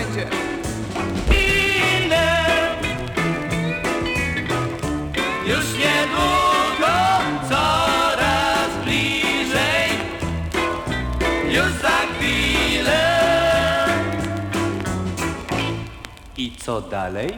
będzie. Inne już niedługo coraz bliżej, już za chwilę. I co dalej?